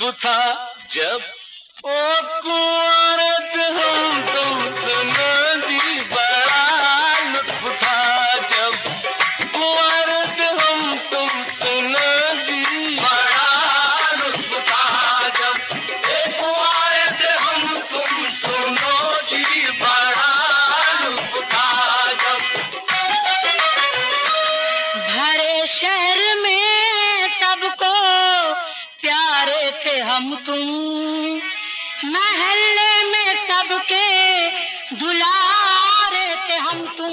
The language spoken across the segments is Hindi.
लुत्फ था जब ओ कुंवर थे हम तुम सुनो जी बड़ा लुत्फ था। जब कुंवर थे हम तुम सुनो जी बड़ा लुत्फ था। जब ए कुंवर थे हम तुम सुनो जी बड़ा लुत्फ था। जब भरे शहर में हम तुम। महल्ले में सबके दुलारे थे हम तुम।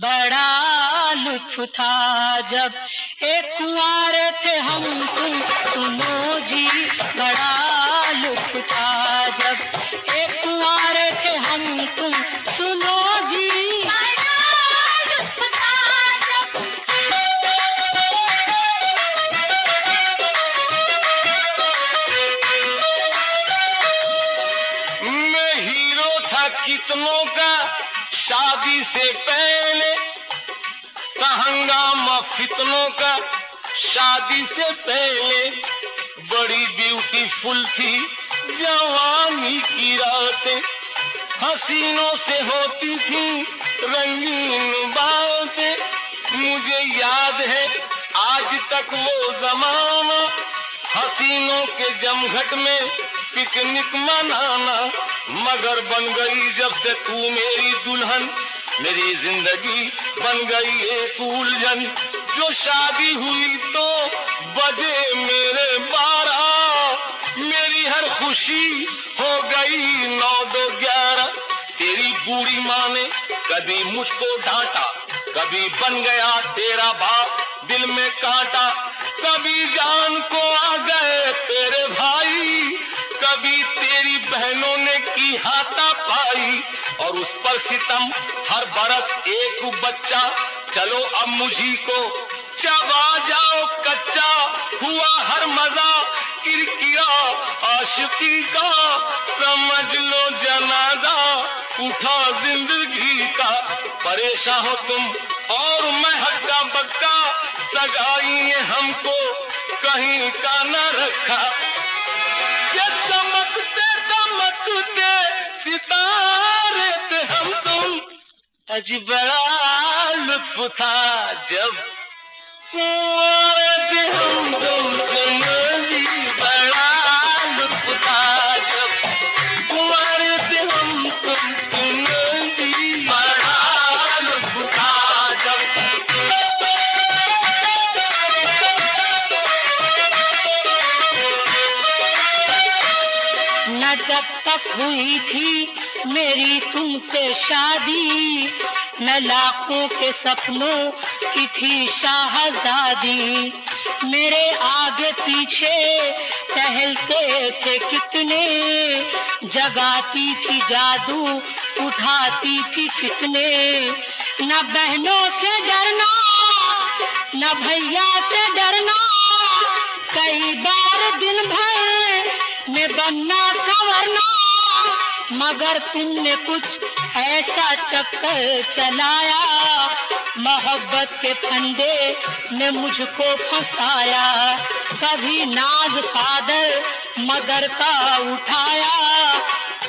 बड़ा लुत्फ था जब एक कुंवारे थे कितनों का शादी से पहले हंगामा, फितनों का शादी से पहले बड़ी ब्यूटीफुल थी। जवानी की रातें हसीनों से होती थी, रंगीन बातें। मुझे याद है आज तक वो जमाना, हसीनों के जमघट में पिकनिक मनाना। मगर बन गई जब से तू मेरी दुल्हन, मेरी ज़िंदगी बन गई एक उलझन जो शादी हुई तो बजे मेरे बारह मेरी हर खुशी हो गई नौ दो ग्यारह। तेरी बूढ़ी माँ ने कभी मुझको डांटा, कभी बन गया तेरा बाप दिल में कांटा, कभी जान को आ गए तेरे भाई। कभी तेरी बहनों ने की हाथा पाई। और उस पर सितम, हर बरस एक बच्चा। चलो अब मुझी को चबा जाओ कच्चा। हुआ हर मज़ा किरकिरा। आशिकी का समझ लो जनाजा। उठा ज़िंदगी का, परेशान हो तुम। और मैं हक्का बक्का सगाई हमको कहीं का न रखा। जब चमक ते दमक ते हम तुम। न जब तक हुई थी मेरी तुमसे शादी, न लाखों के सपनों की थी शाहजादी। मेरे आगे पीछे टहलते थे कितने, जगाती थी जादू, उठाती थी कितने। न बहनों से डरना, न भैया से डरना, कई बार दिन भर में बनना संवरना, मगर तुमने कुछ ऐसा चक्कर चलाया। मोहब्बत के फंदे में मुझको फंसाया, कभी नाज फादर मगर का उठाया,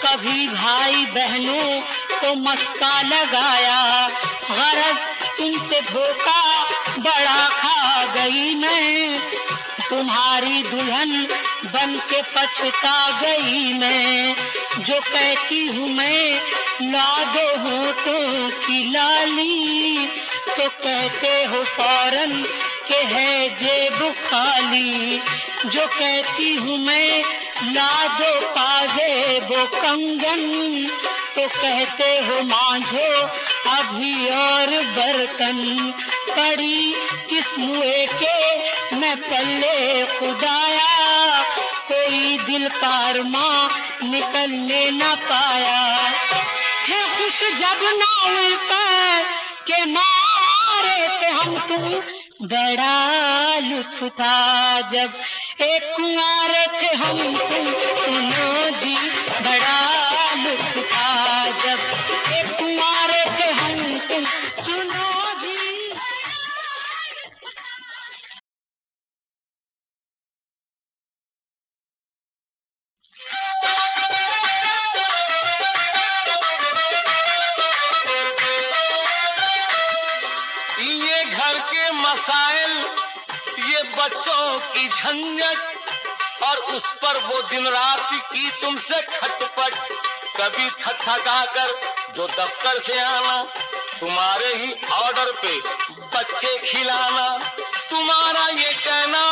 कभी भाई बहनों को मस्का लगाया। गरज तुमसे धोखा बड़ा खा गई मैं। तुम्हारी दुल्हन बन के पछता गई मैं। जो कहती हूँ मैं, ला दो होठों की लाली। तो कहते हो फ़ौरन के है जेब खाली। जो कहती हूँ मैं, ला दो पाजे वो कंगन। तो कहते हो मांझो, अभी और बर्तन। पड़ी किस मुए के मैं पल्ले खुदाया कोई दिल माँ निकलने न पाया। थे खुश जब नाव पर के मारे थे हम तुम बड़ा लुत्फ था जब एक कुंवारे थे हम तुम गजब एक कुमारे के हम सुनो जी। ये घर के मसाइल, ये बच्चों की झंझट, और उस पर वो दिन रात की तुमसे खटपट। कभी थक थका कर जो दफ्तर से आना, तुम्हारे ही ऑर्डर पे बच्चे खिलाना। तुम्हारा ये कहना,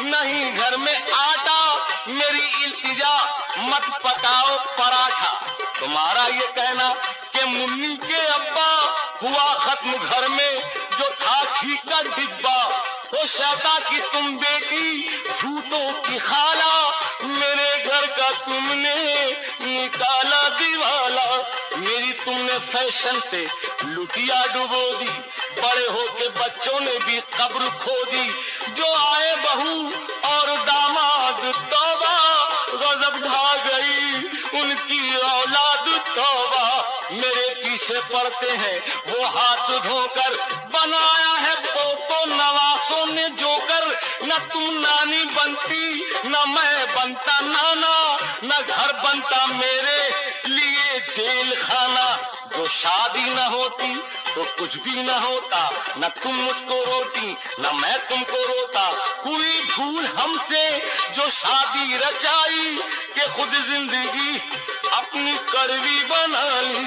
नहीं घर में आटा, मेरी इल्तिजा मत पकाओ पराठा। तुम्हारा ये कहना कि मुन्नी के अब्बा हुआ खत्म घर में, जो था ठीक का डिब्बा। शता की तुम बेटी, झूठों की खाला। मेरे घर का तुमने निकाला दीवाला। मेरी तुमने फ़ैशन पे लुटिया डुबो दी। बड़े होके बच्चों ने भी कब्र खो दी जो आए बहू और दामाद तौबा। गजब ढा गई उनकी औलाद तौबा। मेरे पीछे पड़ते हैं। वो हाथ धोकर बनाया है पोतो नवासों ने जोकर। न तुम नानी बनती, न मैं बनता नाना। न घर बनता मेरे लिए जेल खाना जो शादी न होती तो कुछ भी न होता। न तुम मुझको रोती, न मैं तुमको रोता। कोई भूल हमसे जो शादी रचाई, के खुद ज़िंदगी अपनी करवी बना ली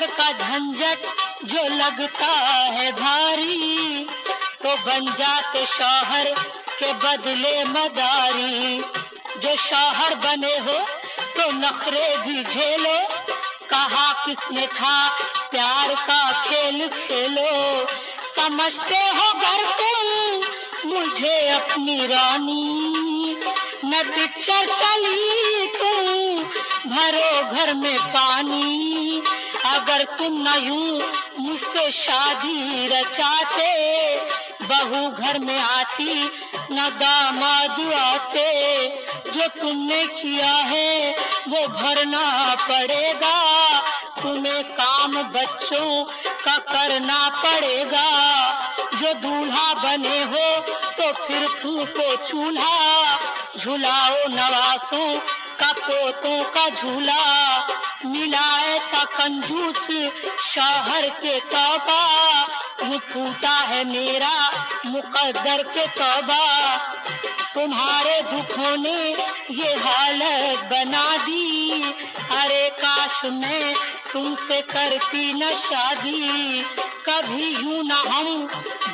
घर का झंझट जो लगता है भारी तो बन जाते शौहर के बदले मदारी। जो शौहर बने हो तो नखरे भी झेलो। कहा किसने था प्यार का खेल खेलो। समझते हो घर तुम, मुझे अपनी रानी। न पिक्चर चली तुम, भरो घर में पानी। अगर तुम न यूँ मुझसे शादी रचाते, बहू घर में आती, न दामाद आते, जो तुमने किया है वो भरना पड़ेगा, तुम्हें काम बच्चों का करना पड़ेगा, जो दूल्हा बने हो तो फिर तू को चूल्हा, झुलाओ नवासों का पोतों का झूला मिलाए का कंजूस शौहर के तौबा। यूँ फूटा है मेरा मुकद्दर के तौबा। तुम्हारे दुखों ने ये हालत बना दी। अरे काश मैं तुमसे करती न शादी। कभी यूँ न हम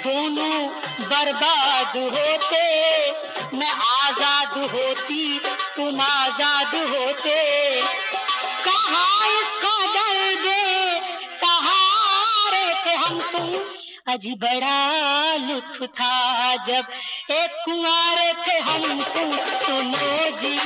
दोनों बर्बाद होते। मैं आज़ाद होती, तुम आज़ाद होते। कहा इसका दर्द कहाँ थे हम तुम अजी बड़ा लुत्फ था जब एक कुआरे थे हम तुम सुनो जी।